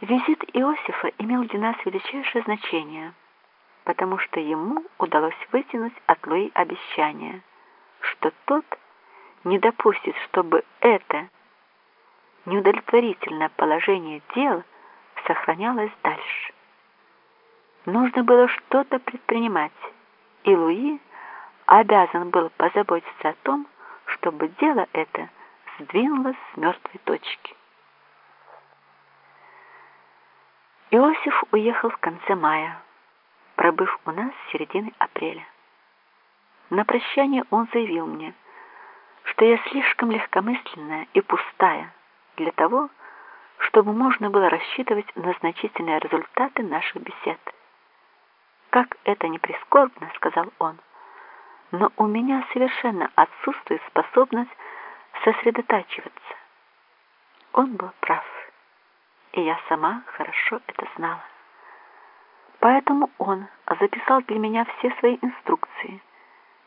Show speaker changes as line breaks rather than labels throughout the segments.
Визит Иосифа имел для нас величайшее значение, потому что ему удалось вытянуть от Луи обещание, что тот не допустит, чтобы это неудовлетворительное положение дел сохранялось дальше. Нужно было что-то предпринимать, и Луи обязан был позаботиться о том, чтобы дело это сдвинулось с мертвой точки. Иосиф уехал в конце мая, пробыв у нас с середины апреля. На прощание он заявил мне, что я слишком легкомысленная и пустая для того, чтобы можно было рассчитывать на значительные результаты наших бесед. «Как это не прискорбно», — сказал он, — «но у меня совершенно отсутствует способность сосредотачиваться». Он был прав и я сама хорошо это знала. Поэтому он записал для меня все свои инструкции,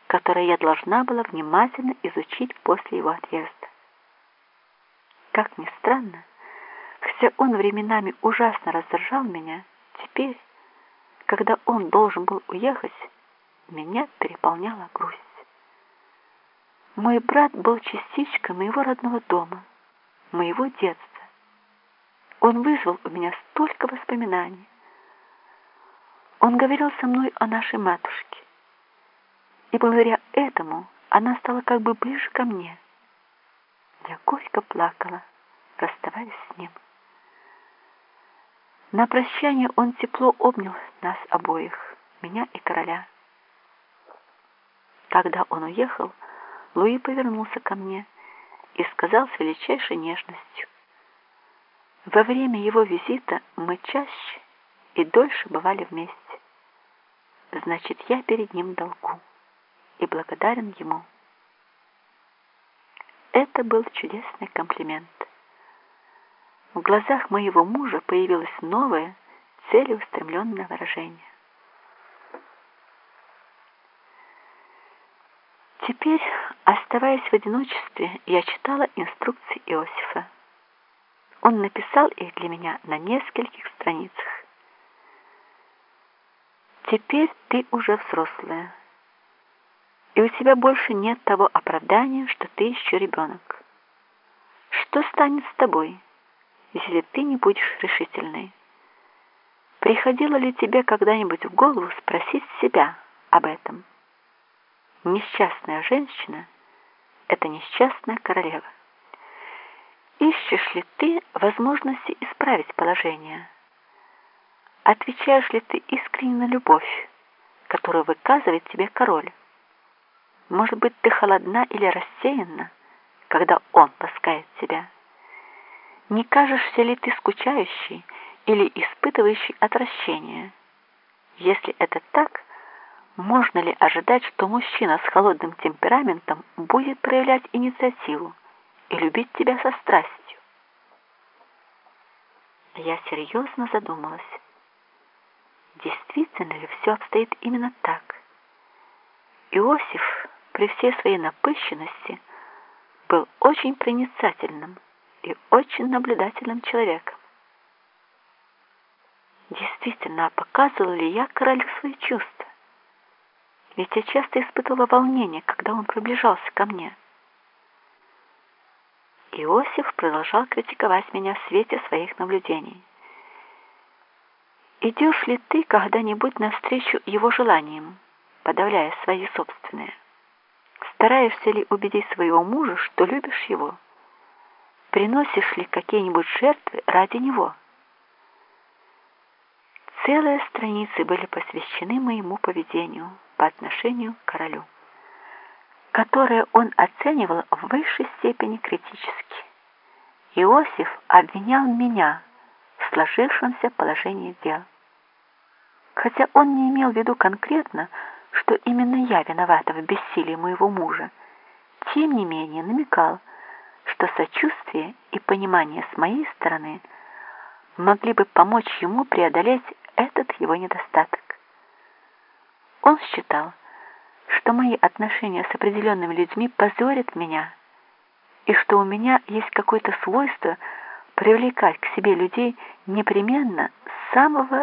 которые я должна была внимательно изучить после его отъезда. Как ни странно, хотя он временами ужасно раздражал меня, теперь, когда он должен был уехать, меня переполняла грусть. Мой брат был частичкой моего родного дома, моего детства. Он вызвал у меня столько воспоминаний. Он говорил со мной о нашей матушке. И благодаря этому она стала как бы ближе ко мне. Я горько плакала, расставаясь с ним. На прощание он тепло обнял нас обоих, меня и короля. Когда он уехал, Луи повернулся ко мне и сказал с величайшей нежностью, во время его визита мы чаще и дольше бывали вместе. Значит, я перед ним долгу и благодарен ему. Это был чудесный комплимент. В глазах моего мужа появилось новое, целеустремленное выражение. Теперь, оставаясь в одиночестве, я читала инструкции Иосифа. Он написал их для меня на нескольких страницах. Теперь ты уже взрослая, и у тебя больше нет того оправдания, что ты еще ребенок. Что станет с тобой, если ты не будешь решительной? Приходило ли тебе когда-нибудь в голову спросить себя об этом? Несчастная женщина — это несчастная королева. Ищешь ли ты возможности исправить положение? Отвечаешь ли ты искренне на любовь, которую выказывает тебе король? Может быть, ты холодна или рассеянна, когда он ласкает тебя? Не кажешься ли ты скучающей или испытывающей отвращение? Если это так, можно ли ожидать, что мужчина с холодным темпераментом будет проявлять инициативу? и любить тебя со страстью. Я серьезно задумалась. Действительно ли все обстоит именно так? Иосиф при всей своей напыщенности был очень проницательным и очень наблюдательным человеком. Действительно, а показывала ли я королю свои чувства? Ведь я часто испытывала волнение, когда он приближался ко мне. Иосиф продолжал критиковать меня в свете своих наблюдений. Идешь ли ты когда-нибудь навстречу его желаниям, подавляя свои собственные? Стараешься ли убедить своего мужа, что любишь его? Приносишь ли какие-нибудь жертвы ради него? Целые страницы были посвящены моему поведению по отношению к королю которое он оценивал в высшей степени критически. Иосиф обвинял меня в сложившемся положении дел. Хотя он не имел в виду конкретно, что именно я виновата в бессилии моего мужа, тем не менее намекал, что сочувствие и понимание с моей стороны могли бы помочь ему преодолеть этот его недостаток. Он считал, что мои отношения с определенными людьми позорят меня, и что у меня есть какое-то свойство привлекать к себе людей непременно с самого